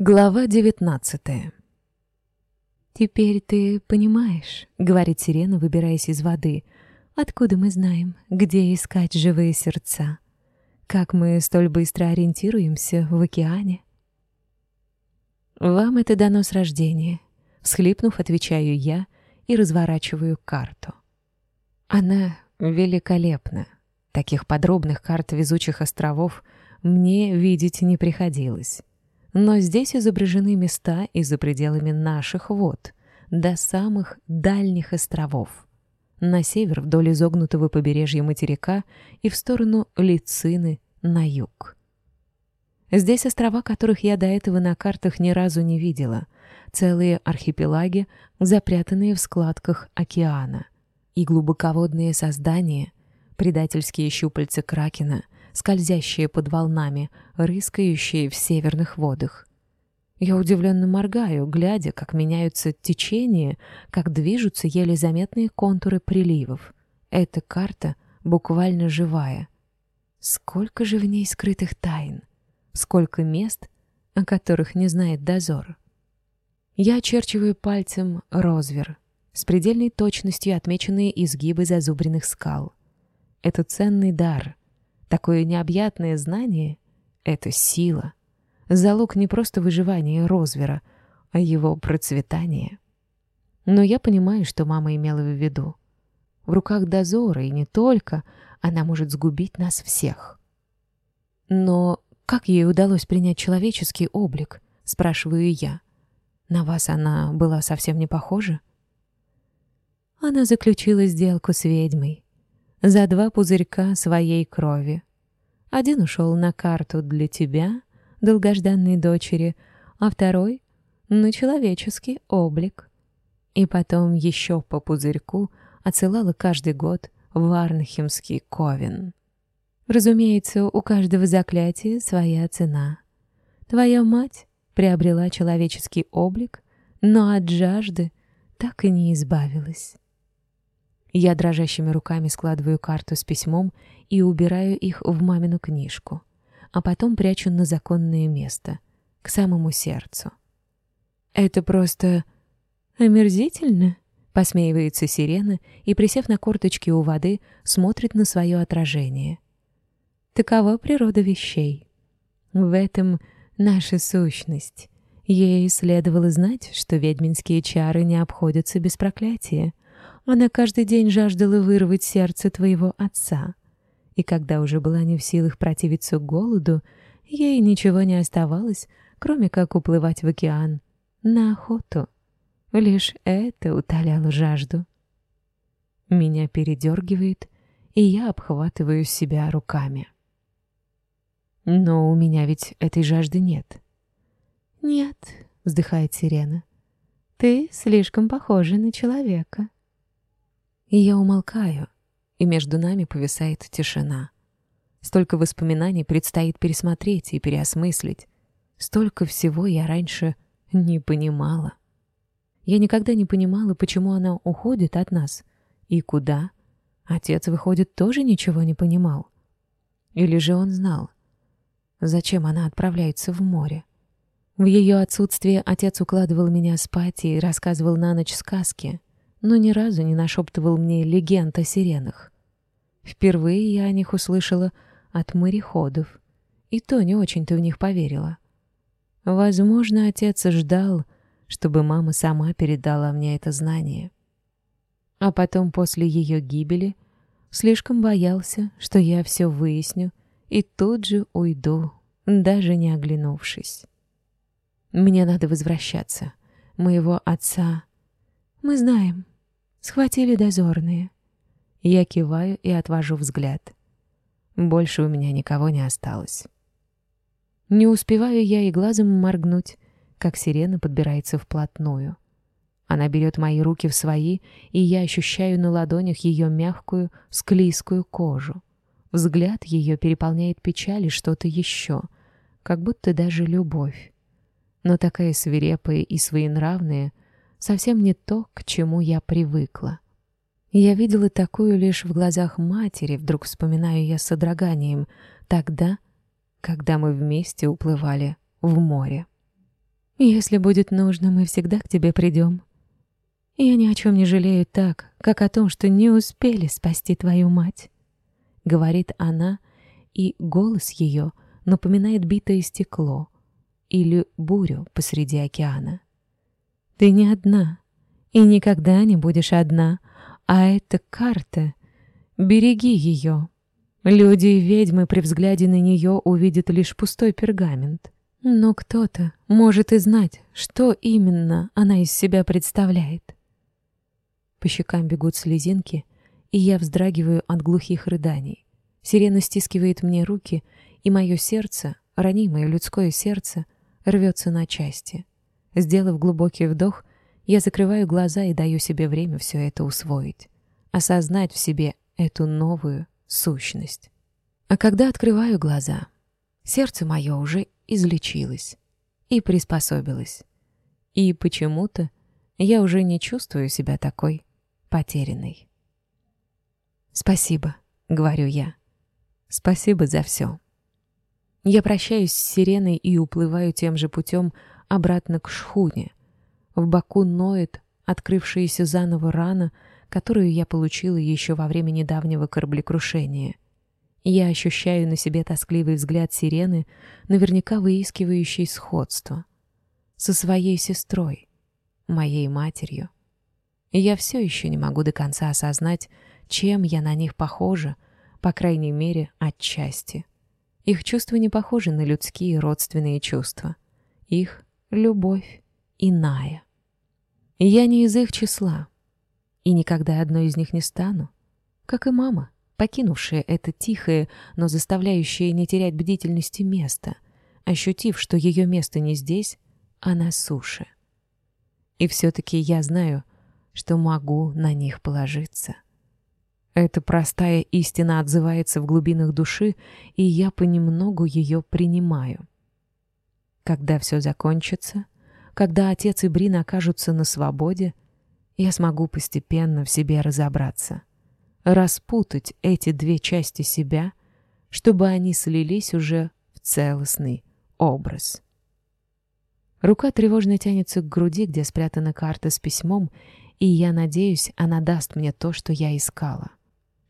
Глава девятнадцатая. «Теперь ты понимаешь», — говорит сирена, выбираясь из воды, «откуда мы знаем, где искать живые сердца? Как мы столь быстро ориентируемся в океане?» «Вам это дано с рождения», — всхлипнув, отвечаю я и разворачиваю карту. Она великолепна. Таких подробных карт везучих островов мне видеть не приходилось но здесь изображены места и за пределами наших вод, до самых дальних островов. На север вдоль изогнутого побережья материка и в сторону Лицины на юг. Здесь острова, которых я до этого на картах ни разу не видела. Целые архипелаги, запрятанные в складках океана. И глубоководные создания, предательские щупальца кракена — скользящие под волнами, рыскающие в северных водах. Я удивленно моргаю, глядя, как меняются течения, как движутся еле заметные контуры приливов. Эта карта буквально живая. Сколько же в ней скрытых тайн, сколько мест, о которых не знает дозор. Я очерчиваю пальцем розвер, с предельной точностью отмеченные изгибы зазубренных скал. Это ценный дар, Такое необъятное знание — это сила, залог не просто выживания Розвера, а его процветания. Но я понимаю, что мама имела в виду. В руках дозора, и не только, она может сгубить нас всех. Но как ей удалось принять человеческий облик, спрашиваю я. На вас она была совсем не похожа? Она заключила сделку с ведьмой, за два пузырька своей крови. Один ушел на карту для тебя, долгожданной дочери, а второй — на человеческий облик. И потом еще по пузырьку отсылала каждый год в Арнхемский Ковен. Разумеется, у каждого заклятия своя цена. Твоя мать приобрела человеческий облик, но от жажды так и не избавилась. Я дрожащими руками складываю карту с письмом и убираю их в мамину книжку, а потом прячу на законное место, к самому сердцу. «Это просто омерзительно», — посмеивается сирена и, присев на корточки у воды, смотрит на свое отражение. Такова природа вещей. В этом наша сущность. Ей следовало знать, что ведьминские чары не обходятся без проклятия. Она каждый день жаждала вырвать сердце твоего отца. И когда уже была не в силах противиться голоду, ей ничего не оставалось, кроме как уплывать в океан на охоту. Лишь это утоляло жажду. Меня передергивает, и я обхватываю себя руками. Но у меня ведь этой жажды нет. «Нет», — вздыхает Сирена, — «ты слишком похожа на человека». И я умолкаю, и между нами повисает тишина. Столько воспоминаний предстоит пересмотреть и переосмыслить. Столько всего я раньше не понимала. Я никогда не понимала, почему она уходит от нас и куда. Отец, выходит, тоже ничего не понимал. Или же он знал, зачем она отправляется в море. В ее отсутствие отец укладывал меня спать и рассказывал на ночь сказки — но ни разу не нашептывал мне легенд о сиренах. Впервые я о них услышала от мореходов, и то не очень-то в них поверила. Возможно, отец ждал, чтобы мама сама передала мне это знание. А потом, после ее гибели, слишком боялся, что я все выясню и тут же уйду, даже не оглянувшись. Мне надо возвращаться. Моего отца... Мы знаем, схватили дозорные. Я киваю и отвожу взгляд. Больше у меня никого не осталось. Не успеваю я и глазом моргнуть, как сирена подбирается вплотную. Она берет мои руки в свои, и я ощущаю на ладонях ее мягкую, склизкую кожу. Взгляд ее переполняет печаль и что-то еще, как будто даже любовь. Но такая свирепая и своенравная — совсем не то, к чему я привыкла. Я видела такую лишь в глазах матери, вдруг вспоминаю я с содроганием, тогда, когда мы вместе уплывали в море. «Если будет нужно, мы всегда к тебе придем», я ни о чем не жалею так, как о том, что не успели спасти твою мать», — говорит она, и голос ее напоминает битое стекло или бурю посреди океана. Ты не одна и никогда не будешь одна, а это карта. Береги ее. Люди и ведьмы при взгляде на нее увидят лишь пустой пергамент. Но кто-то может и знать, что именно она из себя представляет. По щекам бегут слезинки, и я вздрагиваю от глухих рыданий. Сирена стискивает мне руки, и мое сердце, ранимое людское сердце, рвется на части. Сделав глубокий вдох, я закрываю глаза и даю себе время все это усвоить, осознать в себе эту новую сущность. А когда открываю глаза, сердце мое уже излечилось и приспособилось. И почему-то я уже не чувствую себя такой потерянной. «Спасибо», — говорю я. «Спасибо за все». Я прощаюсь с сиреной и уплываю тем же путем, обратно к шхуне, в боку ноет открывшаяся заново рана, которую я получила еще во время недавнего кораблекрушения. Я ощущаю на себе тоскливый взгляд сирены, наверняка выискивающий сходство. Со своей сестрой, моей матерью. Я все еще не могу до конца осознать, чем я на них похожа, по крайней мере, отчасти. Их чувства не похожи на людские родственные чувства. Их любовь иная. Я не из их числа, и никогда одной из них не стану, как и мама, покинувшая это тихое, но заставляющее не терять бдительности место, ощутив, что ее место не здесь, а на суше. И все-таки я знаю, что могу на них положиться. Эта простая истина отзывается в глубинах души, и я понемногу ее принимаю. Когда все закончится, когда отец и Брин окажутся на свободе, я смогу постепенно в себе разобраться, распутать эти две части себя, чтобы они слились уже в целостный образ. Рука тревожно тянется к груди, где спрятана карта с письмом, и я надеюсь, она даст мне то, что я искала.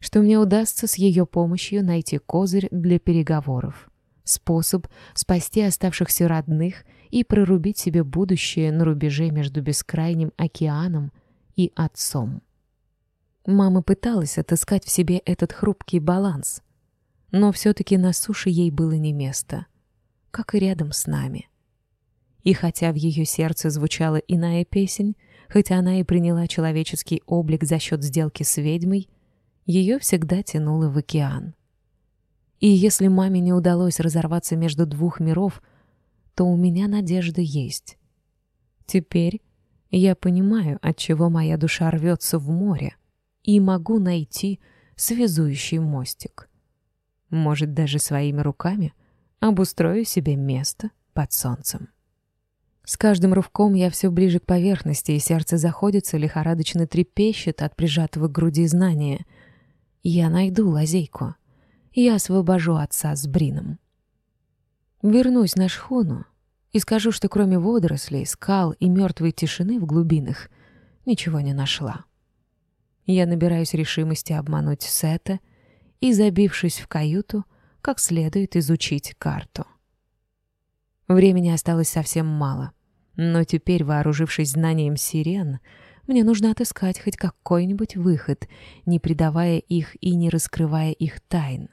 Что мне удастся с ее помощью найти козырь для переговоров способ спасти оставшихся родных и прорубить себе будущее на рубеже между бескрайним океаном и отцом. Мама пыталась отыскать в себе этот хрупкий баланс, но все-таки на суше ей было не место, как и рядом с нами. И хотя в ее сердце звучала иная песнь, хотя она и приняла человеческий облик за счет сделки с ведьмой, ее всегда тянуло в океан. И если маме не удалось разорваться между двух миров, то у меня надежда есть. Теперь я понимаю, от чего моя душа рвется в море, и могу найти связующий мостик. Может, даже своими руками обустрою себе место под солнцем. С каждым рывком я все ближе к поверхности, и сердце заходится, лихорадочно трепещет от прижатого к груди знания. Я найду лазейку. Я освобожу отца с Брином. Вернусь на шхуну и скажу, что кроме водорослей, скал и мертвой тишины в глубинах ничего не нашла. Я набираюсь решимости обмануть Сета и, забившись в каюту, как следует изучить карту. Времени осталось совсем мало, но теперь, вооружившись знанием сирен, мне нужно отыскать хоть какой-нибудь выход, не предавая их и не раскрывая их тайн.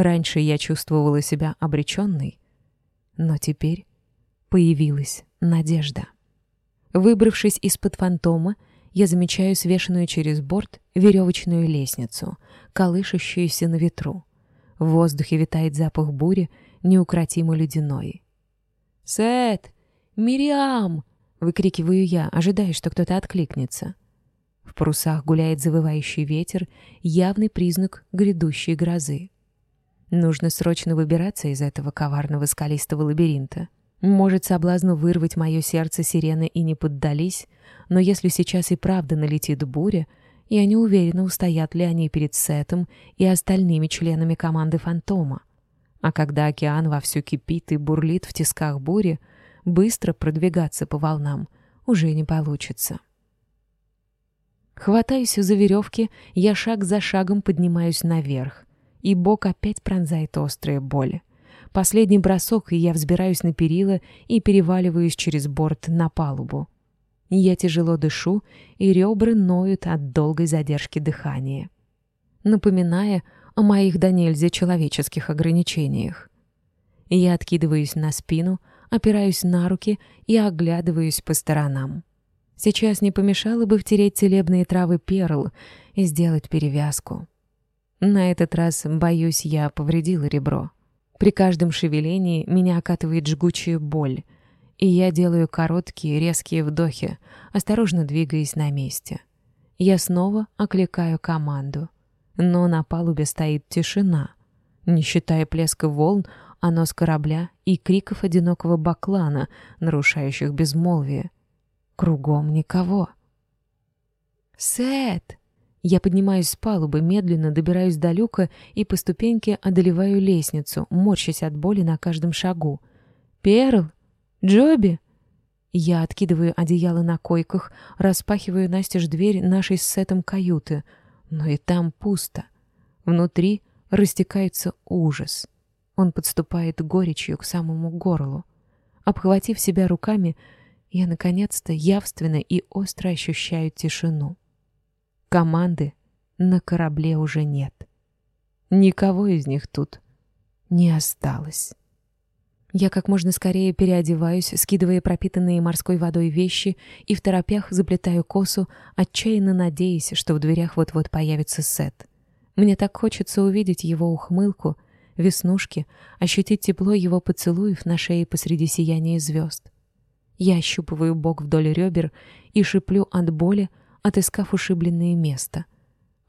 Раньше я чувствовала себя обреченной, но теперь появилась надежда. Выбравшись из-под фантома, я замечаю свешенную через борт веревочную лестницу, колышущуюся на ветру. В воздухе витает запах бури, неукротимо ледяной. «Сет! Мириам!» — выкрикиваю я, ожидая, что кто-то откликнется. В парусах гуляет завывающий ветер, явный признак грядущей грозы. Нужно срочно выбираться из этого коварного скалистого лабиринта. Может, соблазну вырвать мое сердце сирены и не поддались, но если сейчас и правда налетит буря, я не уверена, устоят ли они перед Сетом и остальными членами команды «Фантома». А когда океан вовсю кипит и бурлит в тисках бури, быстро продвигаться по волнам уже не получится. Хватаюсь за веревки, я шаг за шагом поднимаюсь наверх, и бок опять пронзает острая боль. Последний бросок, и я взбираюсь на перила и переваливаюсь через борт на палубу. Я тяжело дышу, и ребра ноют от долгой задержки дыхания, напоминая о моих до нельзя человеческих ограничениях. Я откидываюсь на спину, опираюсь на руки и оглядываюсь по сторонам. Сейчас не помешало бы втереть целебные травы перл и сделать перевязку. На этот раз, боюсь, я повредила ребро. При каждом шевелении меня окатывает жгучая боль, и я делаю короткие резкие вдохи, осторожно двигаясь на месте. Я снова окликаю команду, но на палубе стоит тишина. Не считая плеска волн, оно а с корабля и криков одинокого баклана, нарушающих безмолвие. Кругом никого. «Сет!» Я поднимаюсь с палубы, медленно добираюсь до люка и по ступеньке одолеваю лестницу, морщась от боли на каждом шагу. «Перл! Джоби!» Я откидываю одеяло на койках, распахиваю настежь дверь нашей с Сетом каюты, но и там пусто. Внутри растекается ужас. Он подступает горечью к самому горлу. Обхватив себя руками, я, наконец-то, явственно и остро ощущаю тишину. Команды на корабле уже нет. Никого из них тут не осталось. Я как можно скорее переодеваюсь, скидывая пропитанные морской водой вещи и в торопях заплетаю косу, отчаянно надеясь, что в дверях вот-вот появится Сет. Мне так хочется увидеть его ухмылку, веснушки, ощутить тепло его поцелуев на шее посреди сияния звезд. Я ощупываю бок вдоль ребер и шиплю от боли, отыскав ушибленное место.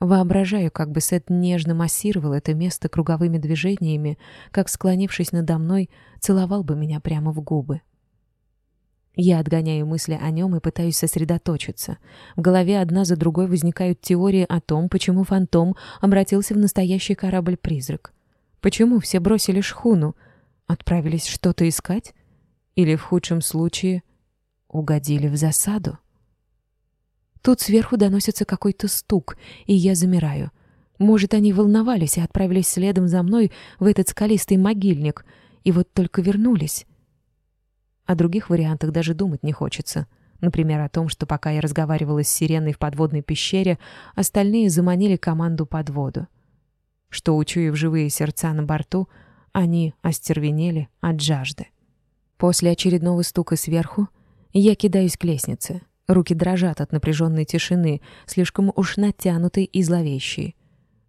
Воображаю, как бы Сет нежно массировал это место круговыми движениями, как, склонившись надо мной, целовал бы меня прямо в губы. Я отгоняю мысли о нем и пытаюсь сосредоточиться. В голове одна за другой возникают теории о том, почему фантом обратился в настоящий корабль-призрак. Почему все бросили шхуну? Отправились что-то искать? Или, в худшем случае, угодили в засаду? Тут сверху доносится какой-то стук, и я замираю. Может, они волновались и отправились следом за мной в этот скалистый могильник, и вот только вернулись. О других вариантах даже думать не хочется. Например, о том, что пока я разговаривала с сиреной в подводной пещере, остальные заманили команду под воду. Что, учуяв живые сердца на борту, они остервенели от жажды. После очередного стука сверху я кидаюсь к лестнице — Руки дрожат от напряженной тишины, слишком уж натянутой и зловещей.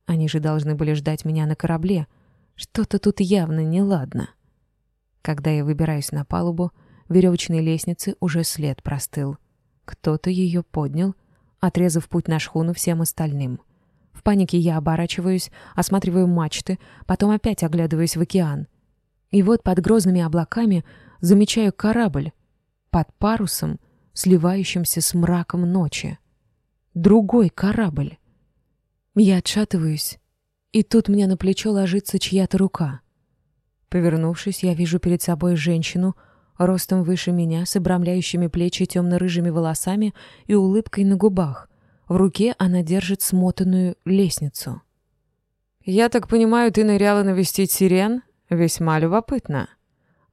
Они же должны были ждать меня на корабле. Что-то тут явно неладно. Когда я выбираюсь на палубу, веревочной лестницы уже след простыл. Кто-то ее поднял, отрезав путь на шхуну всем остальным. В панике я оборачиваюсь, осматриваю мачты, потом опять оглядываюсь в океан. И вот под грозными облаками замечаю корабль. Под парусом — сливающимся с мраком ночи. Другой корабль. Я отшатываюсь, и тут мне на плечо ложится чья-то рука. Повернувшись, я вижу перед собой женщину, ростом выше меня, с обрамляющими плечи темно-рыжими волосами и улыбкой на губах. В руке она держит смотанную лестницу. «Я так понимаю, ты ныряла навестить сирен? Весьма любопытно».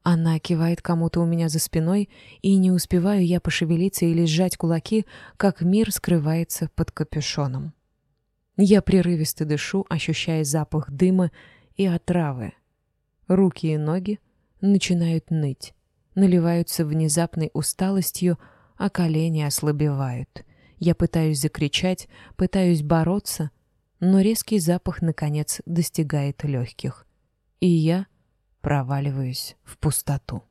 Она кивает кому-то у меня за спиной, и не успеваю я пошевелиться или сжать кулаки, как мир скрывается под капюшоном. Я прерывисто дышу, ощущая запах дыма и отравы. Руки и ноги начинают ныть, наливаются внезапной усталостью, а колени ослабевают. Я пытаюсь закричать, пытаюсь бороться, но резкий запах, наконец, достигает легких. И я проваливаюсь в пустоту.